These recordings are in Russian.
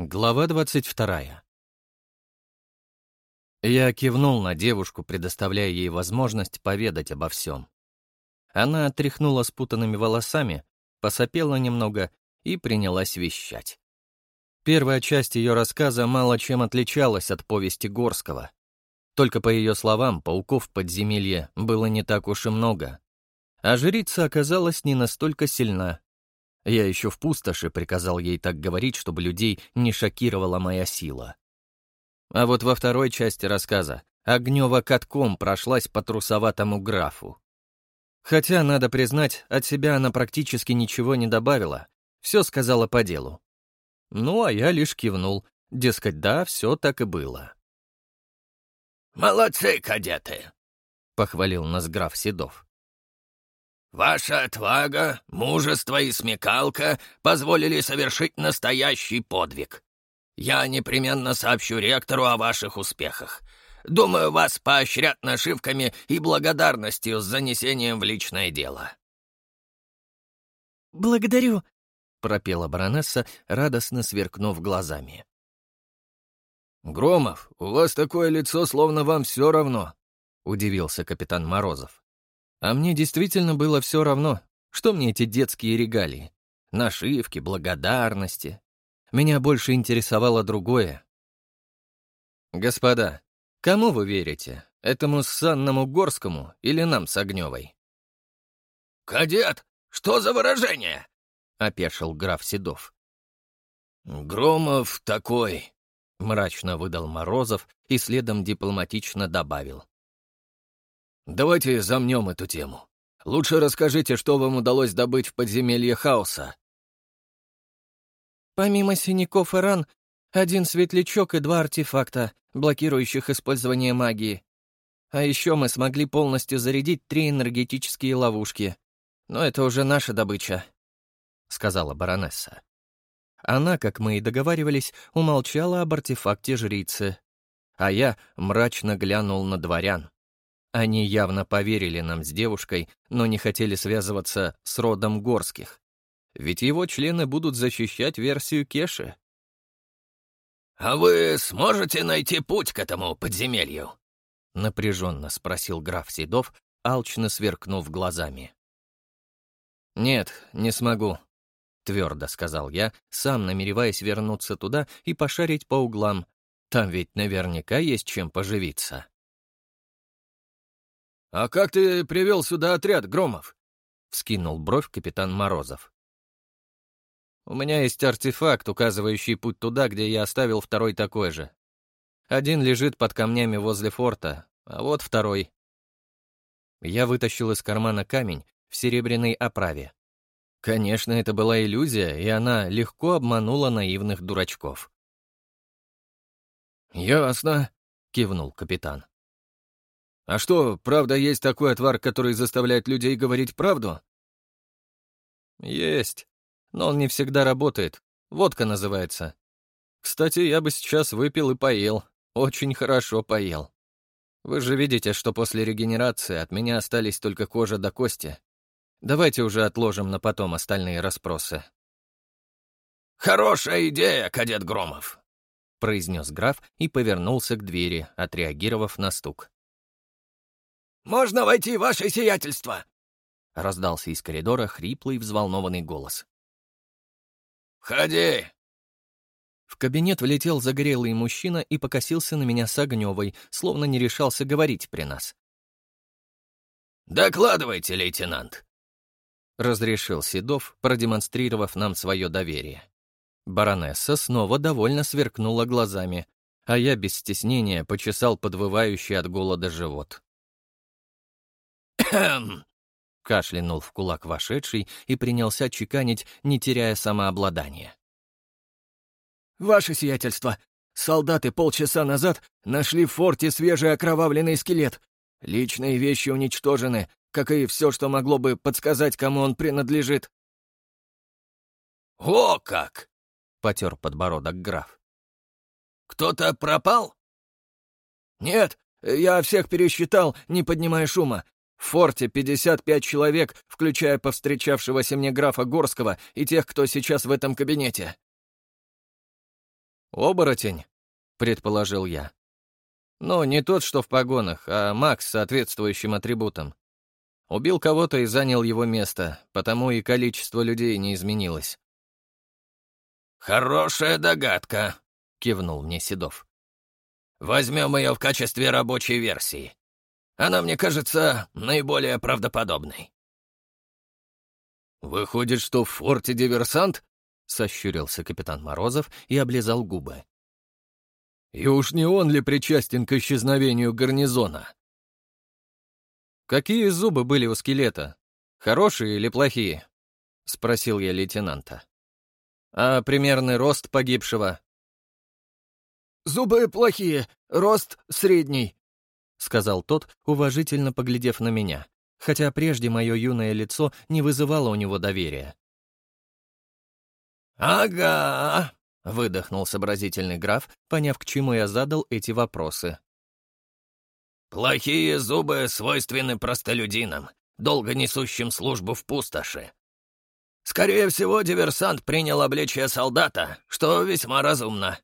Глава 22. Я кивнул на девушку, предоставляя ей возможность поведать обо всем. Она отряхнула спутанными волосами, посопела немного и принялась вещать. Первая часть ее рассказа мало чем отличалась от повести Горского. Только по ее словам, пауков в подземелье было не так уж и много. А жрица оказалась не настолько сильна, я еще в пустоши приказал ей так говорить, чтобы людей не шокировала моя сила. А вот во второй части рассказа Огнева катком прошлась по трусоватому графу. Хотя, надо признать, от себя она практически ничего не добавила, все сказала по делу. Ну, а я лишь кивнул, дескать, да, все так и было. «Молодцы, кадеты!» — похвалил нас граф Седов. Ваша отвага, мужество и смекалка позволили совершить настоящий подвиг. Я непременно сообщу ректору о ваших успехах. Думаю, вас поощрят нашивками и благодарностью с занесением в личное дело». «Благодарю», — пропела баронесса, радостно сверкнув глазами. «Громов, у вас такое лицо, словно вам все равно», — удивился капитан Морозов. А мне действительно было все равно, что мне эти детские регалии. Нашивки, благодарности. Меня больше интересовало другое. «Господа, кому вы верите? Этому Санному Горскому или нам с Огневой?» «Кадет, что за выражение?» — опешил граф Седов. «Громов такой», — мрачно выдал Морозов и следом дипломатично добавил. Давайте замнем эту тему. Лучше расскажите, что вам удалось добыть в подземелье хаоса. Помимо синяков и ран, один светлячок и два артефакта, блокирующих использование магии. А еще мы смогли полностью зарядить три энергетические ловушки. Но это уже наша добыча, — сказала баронесса. Она, как мы и договаривались, умолчала об артефакте жрицы. А я мрачно глянул на дворян. Они явно поверили нам с девушкой, но не хотели связываться с родом Горских. Ведь его члены будут защищать версию Кеши. «А вы сможете найти путь к этому подземелью?» — напряженно спросил граф Седов, алчно сверкнув глазами. «Нет, не смогу», — твердо сказал я, сам намереваясь вернуться туда и пошарить по углам. Там ведь наверняка есть чем поживиться. «А как ты привел сюда отряд, Громов?» — вскинул бровь капитан Морозов. «У меня есть артефакт, указывающий путь туда, где я оставил второй такой же. Один лежит под камнями возле форта, а вот второй». Я вытащил из кармана камень в серебряной оправе. Конечно, это была иллюзия, и она легко обманула наивных дурачков. «Ясно», — кивнул капитан. А что, правда, есть такой отвар, который заставляет людей говорить правду? Есть. Но он не всегда работает. Водка называется. Кстати, я бы сейчас выпил и поел. Очень хорошо поел. Вы же видите, что после регенерации от меня остались только кожа до кости. Давайте уже отложим на потом остальные расспросы. «Хорошая идея, кадет Громов», — произнес граф и повернулся к двери, отреагировав на стук. «Можно войти, ваше сиятельство!» — раздался из коридора хриплый взволнованный голос. «Входи!» В кабинет влетел загорелый мужчина и покосился на меня с Огневой, словно не решался говорить при нас. «Докладывайте, лейтенант!» — разрешил Седов, продемонстрировав нам свое доверие. Баронесса снова довольно сверкнула глазами, а я без стеснения почесал подвывающий от голода живот. «Хм!» — кашлянул в кулак вошедший и принялся чеканить, не теряя самообладания. «Ваше сиятельство, солдаты полчаса назад нашли в форте свежий окровавленный скелет. Личные вещи уничтожены, как и все, что могло бы подсказать, кому он принадлежит». «О как!» — потер подбородок граф. «Кто-то пропал?» «Нет, я всех пересчитал, не поднимая шума. В форте 55 человек, включая повстречавшегося мне графа Горского и тех, кто сейчас в этом кабинете. «Оборотень», — предположил я. «Ну, не тот, что в погонах, а маг с соответствующим атрибутом. Убил кого-то и занял его место, потому и количество людей не изменилось». «Хорошая догадка», — кивнул мне Седов. «Возьмем ее в качестве рабочей версии. Она, мне кажется, наиболее правдоподобной». «Выходит, что в форте диверсант?» — сощурился капитан Морозов и облизал губы. «И уж не он ли причастен к исчезновению гарнизона?» «Какие зубы были у скелета? Хорошие или плохие?» — спросил я лейтенанта. «А примерный рост погибшего?» «Зубы плохие, рост средний», — сказал тот, уважительно поглядев на меня хотя прежде мое юное лицо не вызывало у него доверия. «Ага», — выдохнул сообразительный граф, поняв, к чему я задал эти вопросы. «Плохие зубы свойственны простолюдинам, долго несущим службу в пустоши. Скорее всего, диверсант принял обличие солдата, что весьма разумно.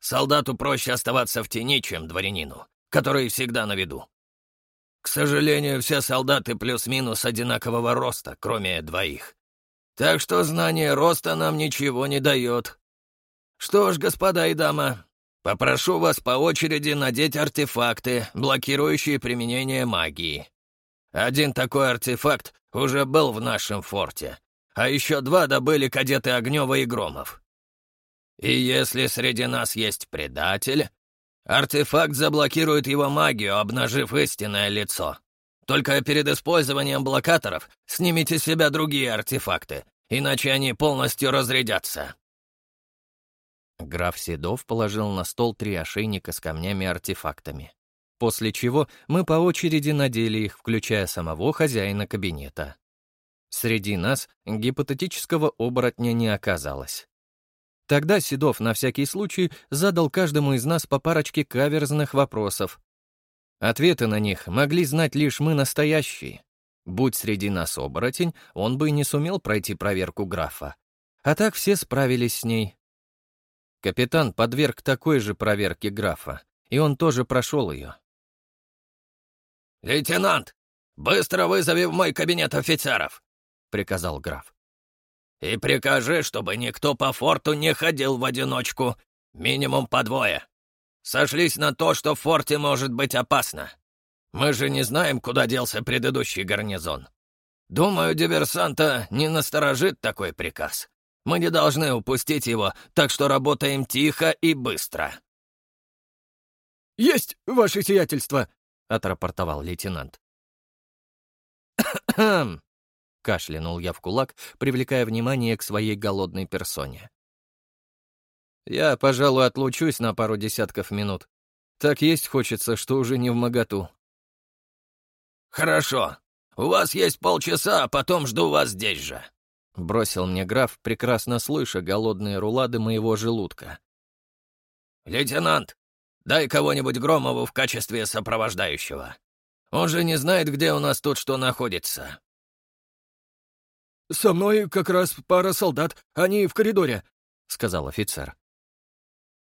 Солдату проще оставаться в тени, чем дворянину, который всегда на виду. К сожалению, все солдаты плюс-минус одинакового роста, кроме двоих. Так что знание роста нам ничего не дает. Что ж, господа и дама, попрошу вас по очереди надеть артефакты, блокирующие применение магии. Один такой артефакт уже был в нашем форте, а еще два добыли кадеты Огнева и Громов. И если среди нас есть предатель, Артефакт заблокирует его магию, обнажив истинное лицо. Только перед использованием блокаторов снимите с себя другие артефакты, иначе они полностью разрядятся». Граф Седов положил на стол три ошейника с камнями-артефактами, после чего мы по очереди надели их, включая самого хозяина кабинета. Среди нас гипотетического оборотня не оказалось. Тогда Седов на всякий случай задал каждому из нас по парочке каверзных вопросов. Ответы на них могли знать лишь мы настоящие. Будь среди нас оборотень, он бы не сумел пройти проверку графа. А так все справились с ней. Капитан подверг такой же проверке графа, и он тоже прошел ее. «Лейтенант, быстро вызови в мой кабинет офицеров!» — приказал граф. И прикажи, чтобы никто по форту не ходил в одиночку. Минимум по двое. Сошлись на то, что в форте может быть опасно. Мы же не знаем, куда делся предыдущий гарнизон. Думаю, диверсанта не насторожит такой приказ. Мы не должны упустить его, так что работаем тихо и быстро». «Есть, ваше сиятельство!» — отрапортовал лейтенант. Кашлянул я в кулак, привлекая внимание к своей голодной персоне. «Я, пожалуй, отлучусь на пару десятков минут. Так есть хочется, что уже не в моготу». «Хорошо. У вас есть полчаса, а потом жду вас здесь же», — бросил мне граф, прекрасно слыша голодные рулады моего желудка. «Лейтенант, дай кого-нибудь Громову в качестве сопровождающего. Он же не знает, где у нас тут что находится». «Со мной как раз пара солдат, они в коридоре», — сказал офицер.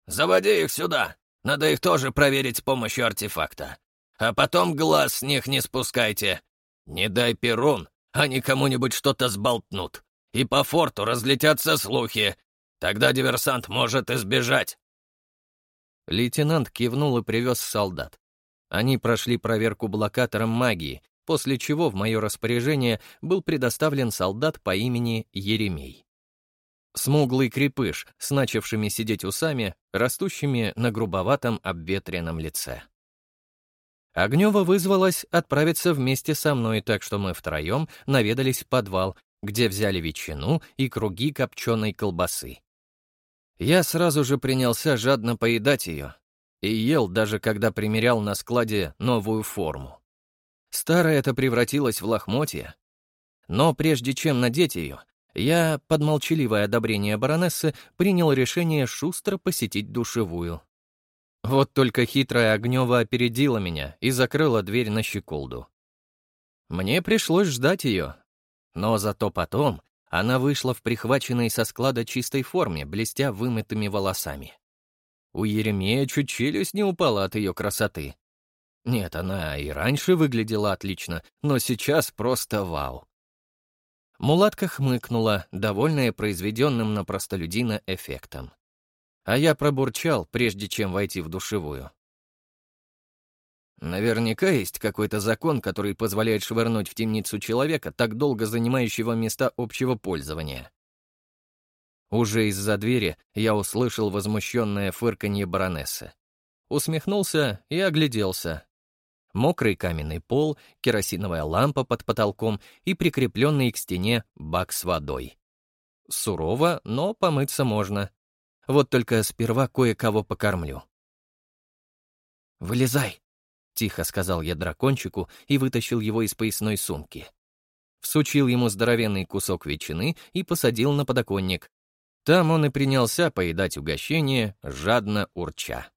«Заводи их сюда. Надо их тоже проверить с помощью артефакта. А потом глаз с них не спускайте. Не дай перун, они кому-нибудь что-то сболтнут. И по форту разлетятся слухи. Тогда диверсант может избежать». Лейтенант кивнул и привез солдат. Они прошли проверку блокатором магии, после чего в мое распоряжение был предоставлен солдат по имени Еремей. Смуглый крепыш с начавшими сидеть усами, растущими на грубоватом обветренном лице. Огнева вызвалась отправиться вместе со мной, так что мы втроем наведались в подвал, где взяли ветчину и круги копченой колбасы. Я сразу же принялся жадно поедать ее и ел, даже когда примерял на складе новую форму. Старая это превратилась в лохмотье. Но прежде чем надеть ее, я, под молчаливое одобрение баронессы, принял решение шустро посетить душевую. Вот только хитрая Огнева опередила меня и закрыла дверь на щеколду. Мне пришлось ждать ее. Но зато потом она вышла в прихваченной со склада чистой форме, блестя вымытыми волосами. у Еремея чуть челюсть не упала от ее красоты. Нет, она и раньше выглядела отлично, но сейчас просто вау. Мулатка хмыкнула, довольная произведенным на простолюдина эффектом. А я пробурчал, прежде чем войти в душевую. Наверняка есть какой-то закон, который позволяет швырнуть в темницу человека, так долго занимающего места общего пользования. Уже из-за двери я услышал возмущенное фырканье баронессы. Усмехнулся и огляделся. Мокрый каменный пол, керосиновая лампа под потолком и прикрепленный к стене бак с водой. Сурово, но помыться можно. Вот только сперва кое-кого покормлю. «Вылезай!» Тихо сказал я дракончику и вытащил его из поясной сумки. Всучил ему здоровенный кусок ветчины и посадил на подоконник. Там он и принялся поедать угощение, жадно урча.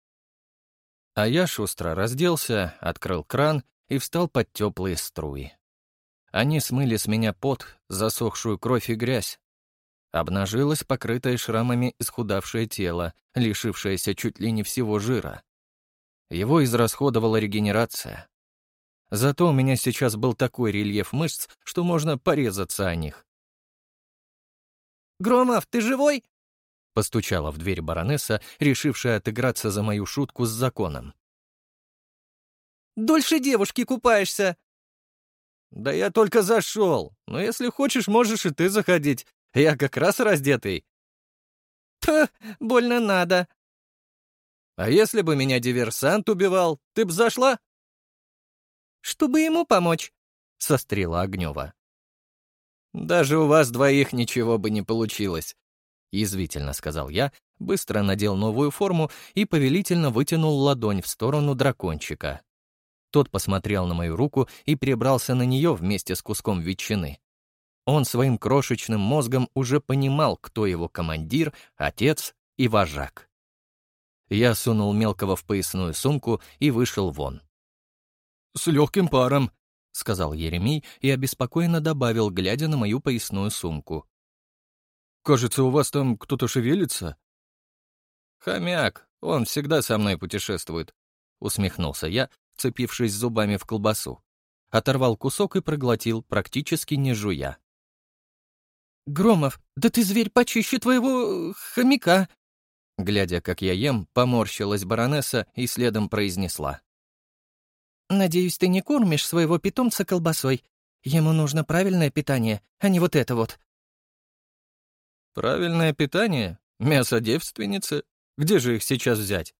А я шустро разделся, открыл кран и встал под теплые струи. Они смыли с меня пот, засохшую кровь и грязь. Обнажилось покрытое шрамами исхудавшее тело, лишившееся чуть ли не всего жира. Его израсходовала регенерация. Зато у меня сейчас был такой рельеф мышц, что можно порезаться о них. «Громов, ты живой?» — постучала в дверь баронесса, решившая отыграться за мою шутку с законом. «Дольше девушки купаешься!» «Да я только зашел, но если хочешь, можешь и ты заходить. Я как раз раздетый». «Ха, больно надо», а если бы меня диверсант убивал, ты б зашла?» «Чтобы ему помочь», — сострила Огнева. «Даже у вас двоих ничего бы не получилось», — язвительно сказал я, быстро надел новую форму и повелительно вытянул ладонь в сторону дракончика. Тот посмотрел на мою руку и прибрался на нее вместе с куском ветчины. Он своим крошечным мозгом уже понимал, кто его командир, отец и вожак. Я сунул мелкого в поясную сумку и вышел вон. «С легким паром», — сказал Еремей и обеспокоенно добавил, глядя на мою поясную сумку. «Кажется, у вас там кто-то шевелится?» «Хомяк, он всегда со мной путешествует», — усмехнулся я, цепившись зубами в колбасу. Оторвал кусок и проглотил, практически не жуя. «Громов, да ты зверь почище твоего... хомяка!» Глядя, как я ем, поморщилась баронесса и следом произнесла. «Надеюсь, ты не кормишь своего питомца колбасой. Ему нужно правильное питание, а не вот это вот». «Правильное питание? Мясо девственницы? Где же их сейчас взять?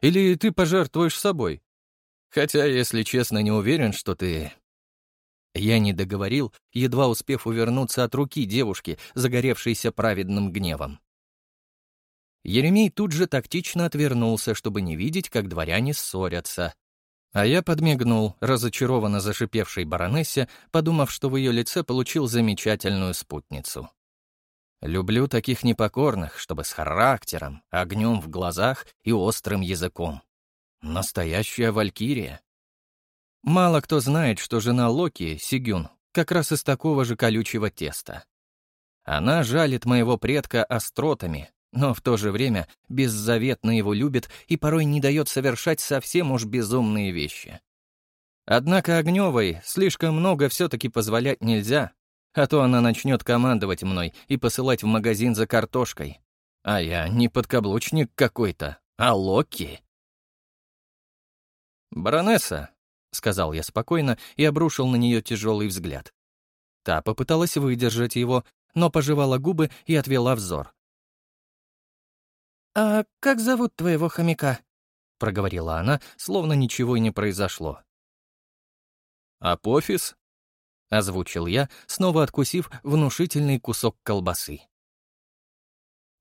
Или ты пожертвуешь собой? Хотя, если честно, не уверен, что ты...» Я не договорил, едва успев увернуться от руки девушки, загоревшейся праведным гневом. Еремей тут же тактично отвернулся, чтобы не видеть, как дворяне ссорятся. А я подмигнул, разочарованно зашипевшей баронессе, подумав, что в ее лице получил замечательную спутницу. Люблю таких непокорных, чтобы с характером, огнем в глазах и острым языком. Настоящая валькирия. Мало кто знает, что жена Локи, Сигюн, как раз из такого же колючего теста. Она жалит моего предка остротами, но в то же время беззаветно его любит и порой не дает совершать совсем уж безумные вещи. Однако Огневой слишком много все-таки позволять нельзя, а то она начнет командовать мной и посылать в магазин за картошкой. А я не подкаблучник какой-то, а Локи. «Баронесса», — сказал я спокойно и обрушил на нее тяжелый взгляд. Та попыталась выдержать его, но пожевала губы и отвела взор. «А как зовут твоего хомяка?» — проговорила она, словно ничего и не произошло. «Апофис?» — озвучил я, снова откусив внушительный кусок колбасы.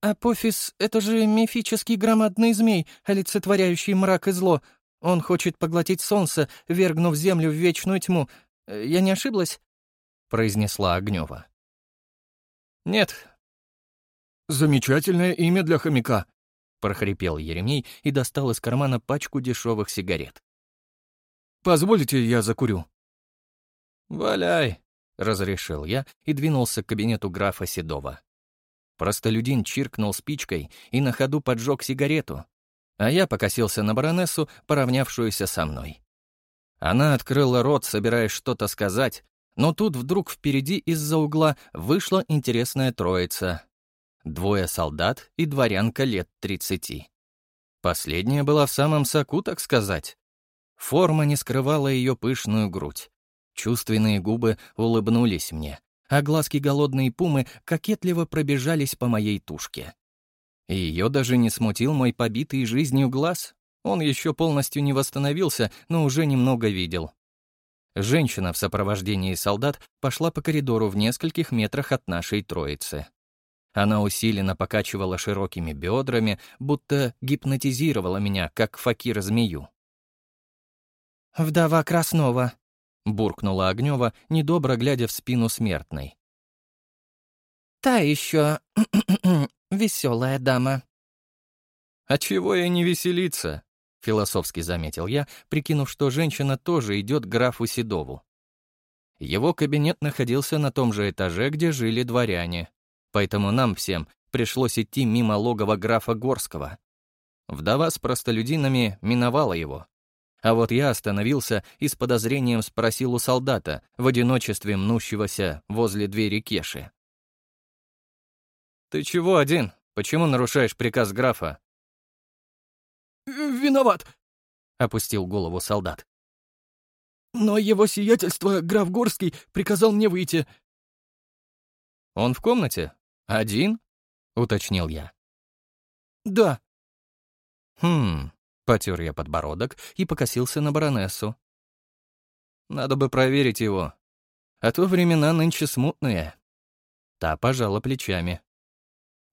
«Апофис — это же мифический громадный змей, олицетворяющий мрак и зло. Он хочет поглотить солнце, вергнув землю в вечную тьму. Я не ошиблась?» — произнесла Огнева. «Нет». «Замечательное имя для хомяка», — прохрипел Еремей и достал из кармана пачку дешевых сигарет. «Позволите, я закурю?» «Валяй», — разрешил я и двинулся к кабинету графа Седова. Простолюдин чиркнул спичкой и на ходу поджег сигарету. а я покосился на баронессу, поравнявшуюся со мной. Она открыла рот, собираясь что-то сказать, но тут вдруг впереди из-за угла вышла интересная троица. Двое солдат и дворянка лет тридцати. Последняя была в самом соку, так сказать. Форма не скрывала ее пышную грудь. Чувственные губы улыбнулись мне, а глазки голодной пумы кокетливо пробежались по моей тушке. Ее даже не смутил мой побитый жизнью глаз. Он еще полностью не восстановился, но уже немного видел. Женщина в сопровождении солдат пошла по коридору в нескольких метрах от нашей троицы. Она усиленно покачивала широкими бедрами, будто гипнотизировала меня, как факира-змею. «Вдова Краснова», — буркнула Огнева, недобро глядя в спину смертной. «Та еще веселая дама». «А чего я не веселиться?» — философски заметил я, прикинув, что женщина тоже идет к графу Седову. Его кабинет находился на том же этаже, где жили дворяне, поэтому нам всем пришлось идти мимо логова графа Горского. Вдова с простолюдинами миновала его, а вот я остановился и с подозрением спросил у солдата, в одиночестве мнущегося возле двери Кеши. «Ты чего один? Почему нарушаешь приказ графа?» «Виноват», — опустил голову солдат. «Но его сиятельство, граф Горский, приказал мне выйти». «Он в комнате? Один?» — уточнил я. «Да». «Хм, Потер я подбородок и покосился на баронессу. Надо бы проверить его. А то времена нынче смутные. Та пожала плечами.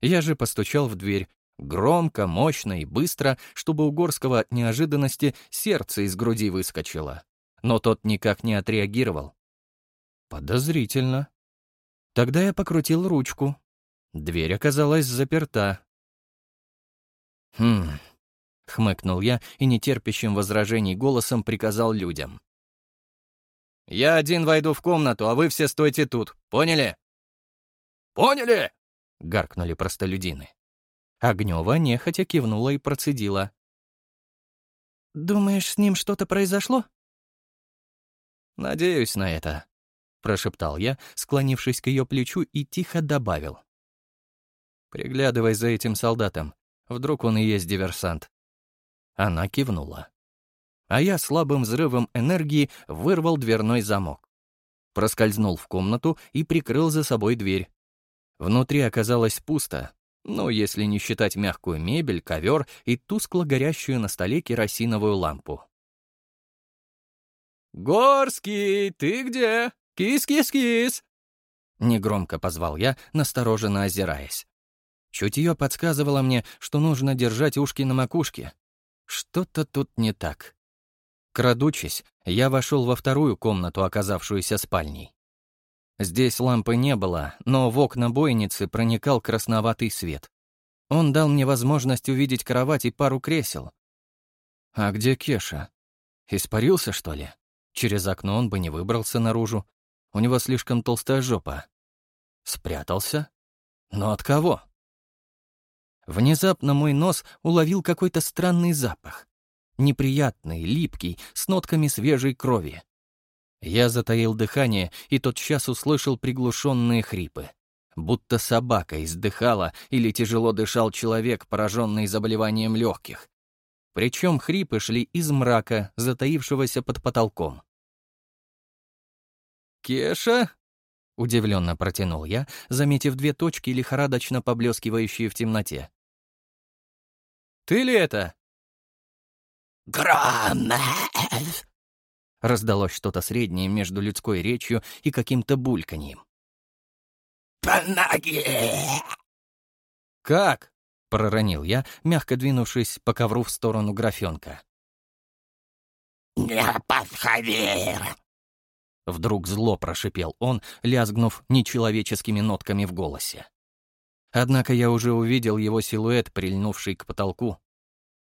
Я же постучал в дверь, громко, мощно и быстро, чтобы у Горского от неожиданности сердце из груди выскочило. Но тот никак не отреагировал. Подозрительно. Тогда я покрутил ручку. Дверь оказалась заперта. Хм, — хмыкнул я и нетерпящим возражений голосом приказал людям. «Я один войду в комнату, а вы все стойте тут. Поняли?» «Поняли!» — гаркнули простолюдины. Огнева нехотя кивнула и процедила. «Думаешь, с ним что-то произошло?» «Надеюсь на это», — прошептал я, склонившись к ее плечу и тихо добавил. «Приглядывай за этим солдатом. Вдруг он и есть диверсант. Она кивнула. А я слабым взрывом энергии вырвал дверной замок. Проскользнул в комнату и прикрыл за собой дверь. Внутри оказалось пусто, ну, если не считать мягкую мебель, ковер и тускло горящую на столе керосиновую лампу. «Горский, ты где? Кис-кис-кис!» Негромко позвал я, настороженно озираясь. Чутье подсказывало мне, что нужно держать ушки на макушке, что-то тут не так. Крадучись, я вошел во вторую комнату, оказавшуюся спальней. Здесь лампы не было, но в окна бойницы проникал красноватый свет. Он дал мне возможность увидеть кровать и пару кресел. А где Кеша? Испарился, что ли? Через окно он бы не выбрался наружу. У него слишком толстая жопа. Спрятался? Но от кого? Внезапно мой нос уловил какой-то странный запах. Неприятный, липкий, с нотками свежей крови. Я затаил дыхание и тотчас услышал приглушенные хрипы. Будто собака издыхала или тяжело дышал человек, пораженный заболеванием легких. Причем хрипы шли из мрака, затаившегося под потолком. «Кеша?» — удивленно протянул я, заметив две точки, лихорадочно поблескивающие в темноте. «Ты ли это?» «Громов!» Раздалось что-то среднее между людской речью и каким-то бульканьем. «По ноге!» «Как?» — проронил я, мягко двинувшись по ковру в сторону графенка. «Не подходи!» Вдруг зло прошипел он, лязгнув нечеловеческими нотками в голосе. Однако я уже увидел его силуэт, прильнувший к потолку.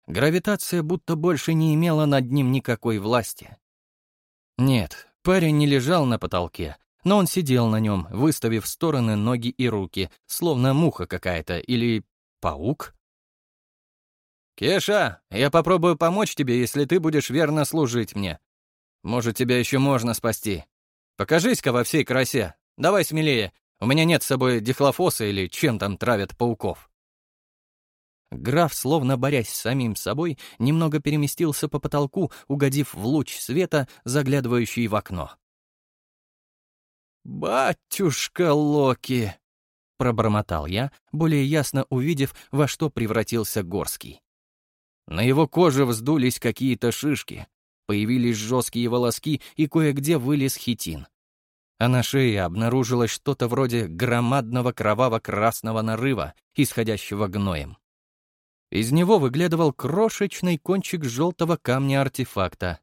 Гравитация будто больше не имела над ним никакой власти. Нет, парень не лежал на потолке, но он сидел на нем, выставив в стороны ноги и руки, словно муха какая-то или паук. «Кеша, я попробую помочь тебе, если ты будешь верно служить мне. Может, тебя еще можно спасти. Покажись-ка во всей красе. Давай смелее. У меня нет с собой дихлофоса или чем там травят пауков». Граф, словно борясь с самим собой, немного переместился по потолку, угодив в луч света, заглядывающий в окно. «Батюшка Локи!» — пробормотал я, более ясно увидев, во что превратился Горский. На его коже вздулись какие-то шишки, появились жесткие волоски и кое-где вылез хитин. А на шее обнаружилось что-то вроде громадного кроваво-красного нарыва, исходящего гноем. Из него выглядывал крошечный кончик желтого камня артефакта.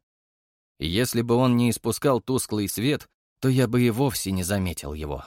Если бы он не испускал тусклый свет, то я бы и вовсе не заметил его.